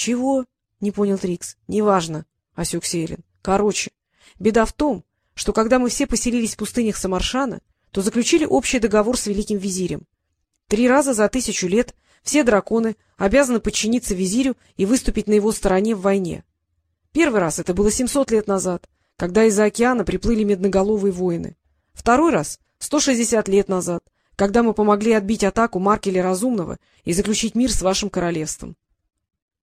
Чего? — не понял Трикс. — Неважно, — осекся Эллен. — Короче, беда в том, что когда мы все поселились в пустынях Самаршана, то заключили общий договор с великим визирем. Три раза за тысячу лет все драконы обязаны подчиниться визирю и выступить на его стороне в войне. Первый раз это было 700 лет назад, когда из-за океана приплыли медноголовые воины. Второй раз — 160 лет назад, когда мы помогли отбить атаку Маркеля Разумного и заключить мир с вашим королевством.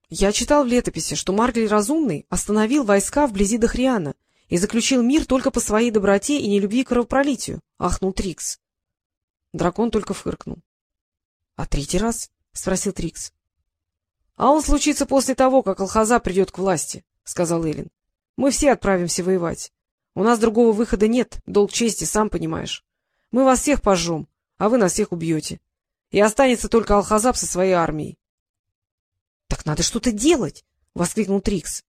Я читал в летописи, что Маркель Разумный остановил войска вблизи Дохриана и заключил мир только по своей доброте и нелюбви к кровопролитию, — ахнул Трикс. Дракон только фыркнул. — А третий раз? — спросил Трикс. — А он случится после того, как Алхаза придет к власти, — сказал Эллен. — Мы все отправимся воевать. У нас другого выхода нет, долг чести, сам понимаешь. Мы вас всех пожжем, а вы нас всех убьете. И останется только Алхазаб со своей армией. — надо что-то делать! — воскликнул Трикс.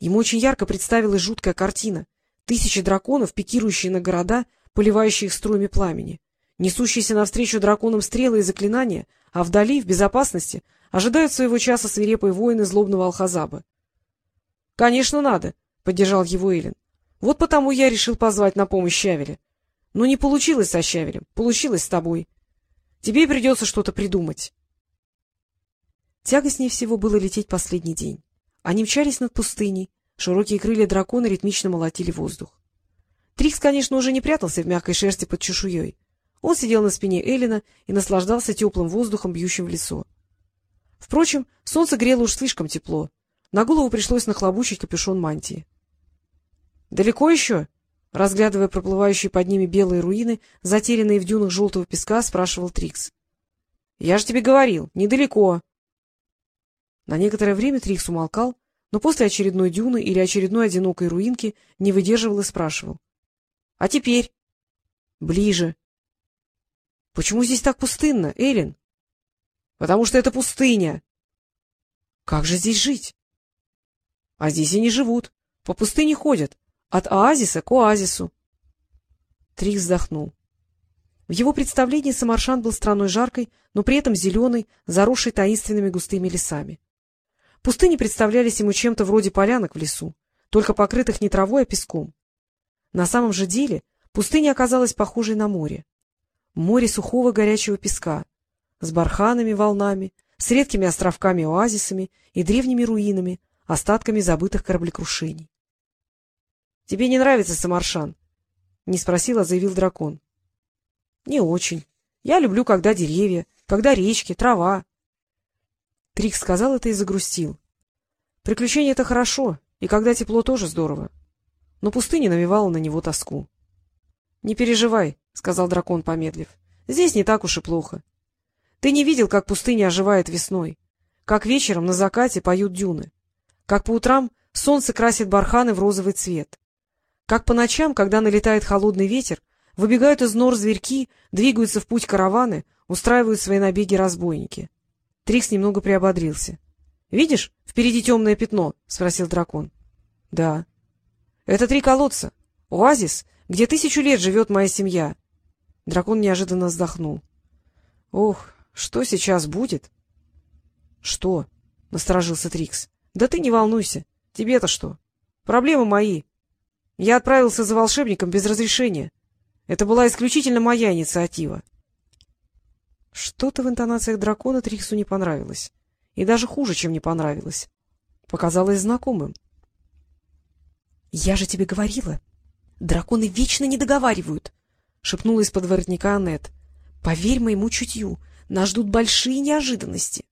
Ему очень ярко представилась жуткая картина. Тысячи драконов, пикирующие на города, поливающие их струями пламени, несущиеся навстречу драконам стрелы и заклинания, а вдали, в безопасности, ожидают своего часа свирепые воины злобного Алхазаба. — Конечно, надо, — поддержал его Эллен. — Вот потому я решил позвать на помощь Щавеля. Но не получилось со Щавелем, получилось с тобой. Тебе придется что-то придумать. Тягостнее всего было лететь последний день. Они мчались над пустыней, широкие крылья дракона ритмично молотили воздух. Трикс, конечно, уже не прятался в мягкой шерсти под чешуей. Он сидел на спине Эллина и наслаждался теплым воздухом, бьющим в лицо. Впрочем, солнце грело уж слишком тепло. На голову пришлось нахлобучить капюшон мантии. — Далеко еще? — разглядывая проплывающие под ними белые руины, затерянные в дюнах желтого песка, спрашивал Трикс. — Я же тебе говорил, недалеко. На некоторое время Трикс умолкал, но после очередной дюны или очередной одинокой руинки не выдерживал и спрашивал. — А теперь? — Ближе. — Почему здесь так пустынно, Эллен? — Потому что это пустыня. — Как же здесь жить? — А здесь и не живут. По пустыне ходят. От оазиса к оазису. Трикс вздохнул. В его представлении Самаршан был страной жаркой, но при этом зеленой, заросшей таинственными густыми лесами. Пустыни представлялись ему чем-то вроде полянок в лесу, только покрытых не травой, а песком. На самом же деле пустыня оказалась похожей на море. Море сухого горячего песка, с барханами, волнами, с редкими островками-оазисами и древними руинами, остатками забытых кораблекрушений. — Тебе не нравится Самаршан? — не спросил, а заявил дракон. — Не очень. Я люблю, когда деревья, когда речки, трава. Трик сказал это и загрустил. Приключения — это хорошо, и когда тепло, тоже здорово. Но пустыня навевала на него тоску. — Не переживай, — сказал дракон, помедлив. — Здесь не так уж и плохо. Ты не видел, как пустыня оживает весной, как вечером на закате поют дюны, как по утрам солнце красит барханы в розовый цвет, как по ночам, когда налетает холодный ветер, выбегают из нор зверьки, двигаются в путь караваны, устраивают свои набеги разбойники. Трикс немного приободрился. — Видишь, впереди темное пятно? — спросил дракон. — Да. — Это три колодца. Оазис, где тысячу лет живет моя семья. Дракон неожиданно вздохнул. — Ох, что сейчас будет? — Что? — насторожился Трикс. — Да ты не волнуйся. Тебе-то что? Проблемы мои. Я отправился за волшебником без разрешения. Это была исключительно моя инициатива. Что-то в интонациях дракона Триксу не понравилось. И даже хуже, чем не понравилось. Показалось знакомым. — Я же тебе говорила. Драконы вечно не договаривают, — шепнула из-под воротника Аннет. — Поверь моему чутью, нас ждут большие неожиданности.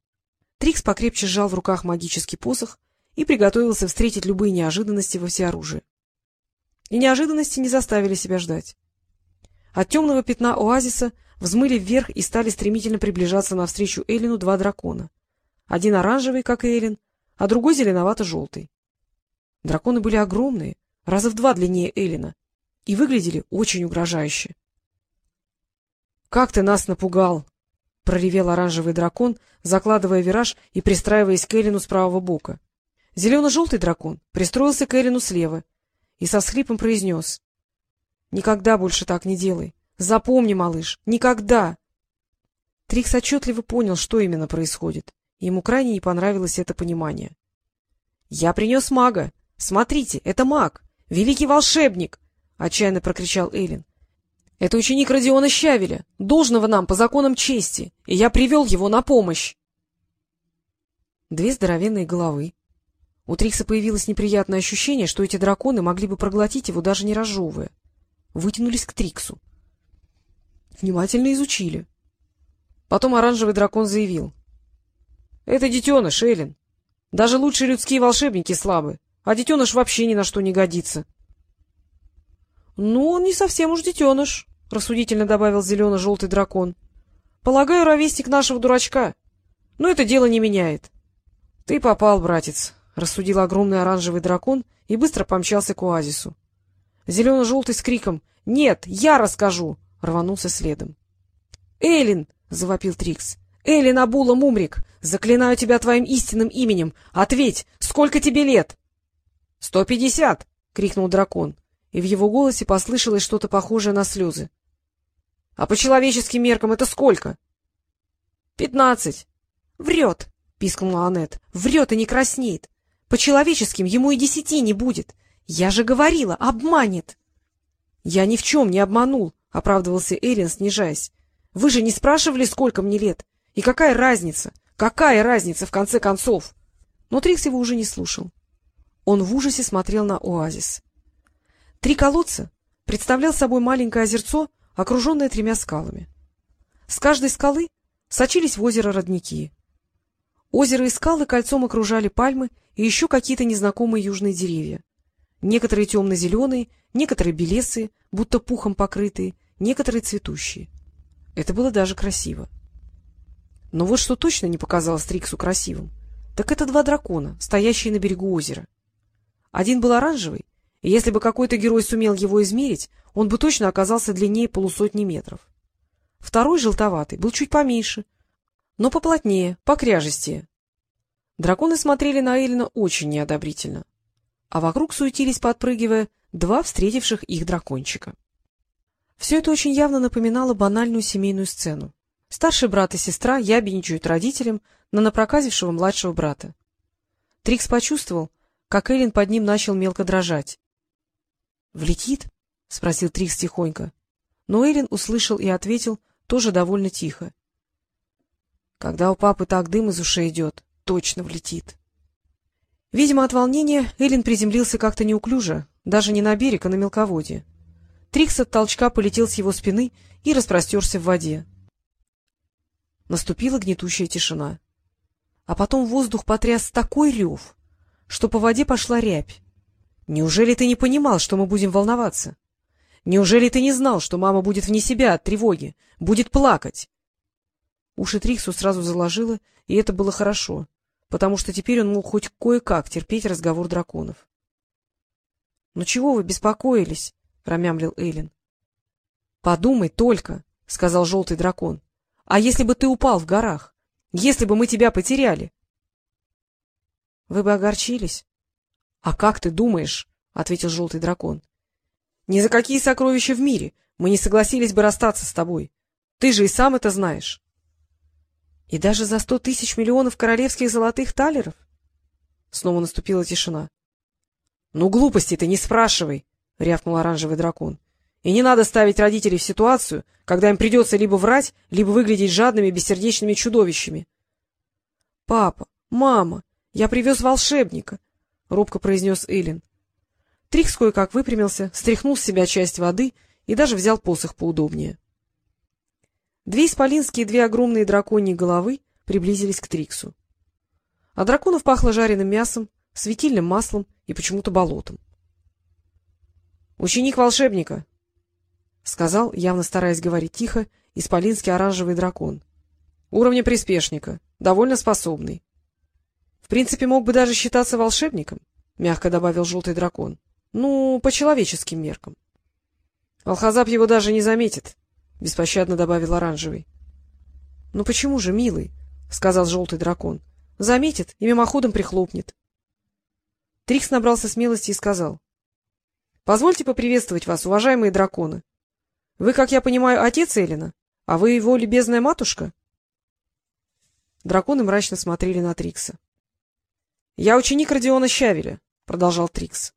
Трикс покрепче сжал в руках магический посох и приготовился встретить любые неожиданности во всеоружии. И неожиданности не заставили себя ждать. От темного пятна оазиса взмыли вверх и стали стремительно приближаться навстречу Эллину два дракона. Один оранжевый, как и Эллин, а другой зеленовато-желтый. Драконы были огромные, раза в два длиннее Эллина, и выглядели очень угрожающе. — Как ты нас напугал! — проревел оранжевый дракон, закладывая вираж и пристраиваясь к Эллину с правого бока. Зелено-желтый дракон пристроился к Эллину слева и со схрипом произнес. — Никогда больше так не делай. Запомни, малыш, никогда! Трикс отчетливо понял, что именно происходит. Ему крайне не понравилось это понимание. — Я принес мага. Смотрите, это маг, великий волшебник! — отчаянно прокричал Эйлин. — Это ученик Родиона Щавеля, должного нам по законам чести, и я привел его на помощь. Две здоровенные головы. У Трикса появилось неприятное ощущение, что эти драконы могли бы проглотить его, даже не разжевывая. Вытянулись к Триксу. Внимательно изучили. Потом оранжевый дракон заявил. — Это детеныш, Эллен. Даже лучшие людские волшебники слабы, а детеныш вообще ни на что не годится. — Ну, он не совсем уж детеныш, — рассудительно добавил зелено-желтый дракон. — Полагаю, ровесник нашего дурачка. Но это дело не меняет. — Ты попал, братец, — рассудил огромный оранжевый дракон и быстро помчался к оазису. Зелено-желтый с криком «Нет, я расскажу!» рванулся следом. — Эллин! — завопил Трикс. — Эллин Абула Мумрик! Заклинаю тебя твоим истинным именем! Ответь! Сколько тебе лет? — Сто пятьдесят! — крикнул дракон, и в его голосе послышалось что-то похожее на слезы. — А по человеческим меркам это сколько? — Пятнадцать. — Врет! — пискнула Аннет. — Врет и не краснеет. По человеческим ему и десяти не будет. Я же говорила, обманет. — Я ни в чем не обманул, — оправдывался Эллен, снижаясь. — Вы же не спрашивали, сколько мне лет? И какая разница? Какая разница, в конце концов? Но Трикс его уже не слушал. Он в ужасе смотрел на оазис. Три колодца представлял собой маленькое озерцо, окруженное тремя скалами. С каждой скалы сочились в озеро родники. Озеро и скалы кольцом окружали пальмы и еще какие-то незнакомые южные деревья. Некоторые темно-зеленые, некоторые белесые, будто пухом покрытые, некоторые цветущие. Это было даже красиво. Но вот что точно не показалось Триксу красивым, так это два дракона, стоящие на берегу озера. Один был оранжевый, и если бы какой-то герой сумел его измерить, он бы точно оказался длиннее полусотни метров. Второй, желтоватый, был чуть поменьше, но поплотнее, покряжестее. Драконы смотрели на Эллина очень неодобрительно а вокруг суетились, подпрыгивая, два встретивших их дракончика. Все это очень явно напоминало банальную семейную сцену. Старший брат и сестра ябедничают родителям на напроказившего младшего брата. Трикс почувствовал, как Эллен под ним начал мелко дрожать. — Влетит? — спросил Трикс тихонько. Но Эллен услышал и ответил тоже довольно тихо. — Когда у папы так дым из ушей идет, точно влетит. Видимо, от волнения Эллен приземлился как-то неуклюже, даже не на берег, а на мелководье. Трикс от толчка полетел с его спины и распростерся в воде. Наступила гнетущая тишина. А потом воздух потряс такой рев, что по воде пошла рябь. Неужели ты не понимал, что мы будем волноваться? Неужели ты не знал, что мама будет вне себя от тревоги, будет плакать? Уши Триксу сразу заложило, и это было хорошо потому что теперь он мог хоть кое-как терпеть разговор драконов. — Ну чего вы беспокоились? — промямлил Эйлин. — Подумай только, — сказал желтый дракон. — А если бы ты упал в горах? Если бы мы тебя потеряли? — Вы бы огорчились. — А как ты думаешь? — ответил желтый дракон. — Ни за какие сокровища в мире мы не согласились бы расстаться с тобой. Ты же и сам это знаешь. И даже за сто тысяч миллионов королевских золотых талеров? Снова наступила тишина. — Ну, глупости ты не спрашивай, — рявкнул оранжевый дракон. — И не надо ставить родителей в ситуацию, когда им придется либо врать, либо выглядеть жадными бессердечными чудовищами. — Папа, мама, я привез волшебника, — робко произнес Эллен. Трикс кое-как выпрямился, стряхнул с себя часть воды и даже взял посох поудобнее. Две исполинские и две огромные драконьи головы приблизились к Триксу. А драконов пахло жареным мясом, светильным маслом и почему-то болотом. — Ученик волшебника, — сказал, явно стараясь говорить тихо, исполинский оранжевый дракон. — Уровня приспешника, довольно способный. — В принципе, мог бы даже считаться волшебником, — мягко добавил желтый дракон. — Ну, по человеческим меркам. Алхазап его даже не заметит, — беспощадно добавил оранжевый. — Ну почему же, милый? — сказал желтый дракон. — Заметит и мимоходом прихлопнет. Трикс набрался смелости и сказал. — Позвольте поприветствовать вас, уважаемые драконы. Вы, как я понимаю, отец Эллина, а вы его любезная матушка? Драконы мрачно смотрели на Трикса. — Я ученик Родиона Щавеля, — продолжал Трикс.